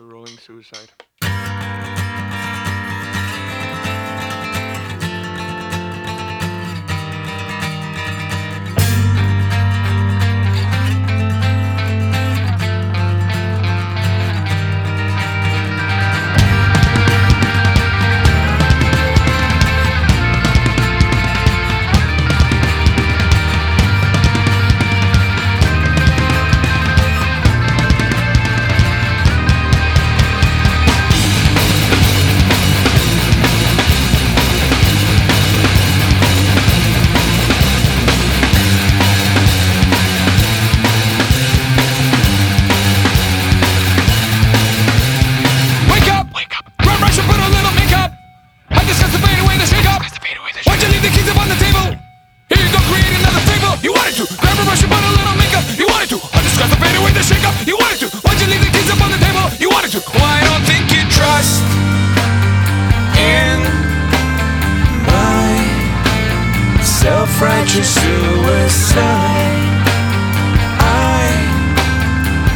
Rolling suicide. You wanted to. I discuss the fade away the shake up. You wanted to. Why'd you leave the keys up on the table? You wanted to. Well, don't you trust in my self-righteous suicide. I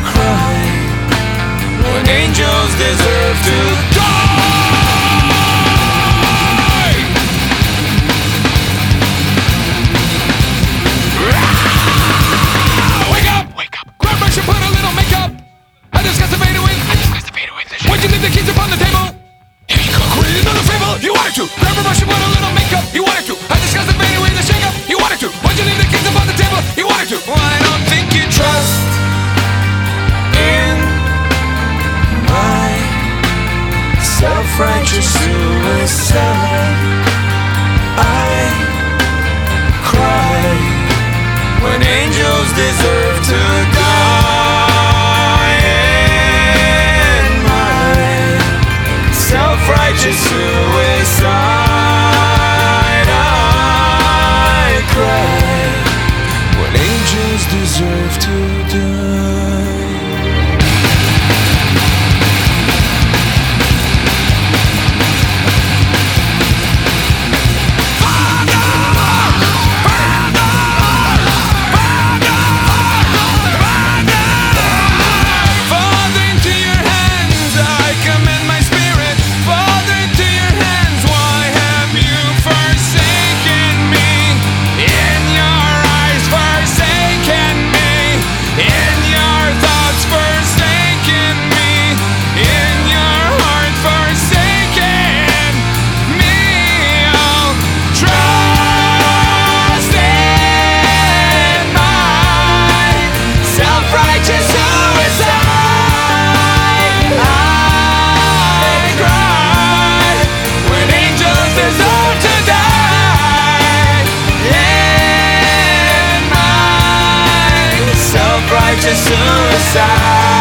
cry when angels deserve to wanted to. A brush and put a little makeup. You wanted to. I discuss the fade away, the shake up. You wanted to. Why'd you leave the keys upon the table? You wanted to. Well, I don't think you trust in my self-righteous suicide. I to suicide.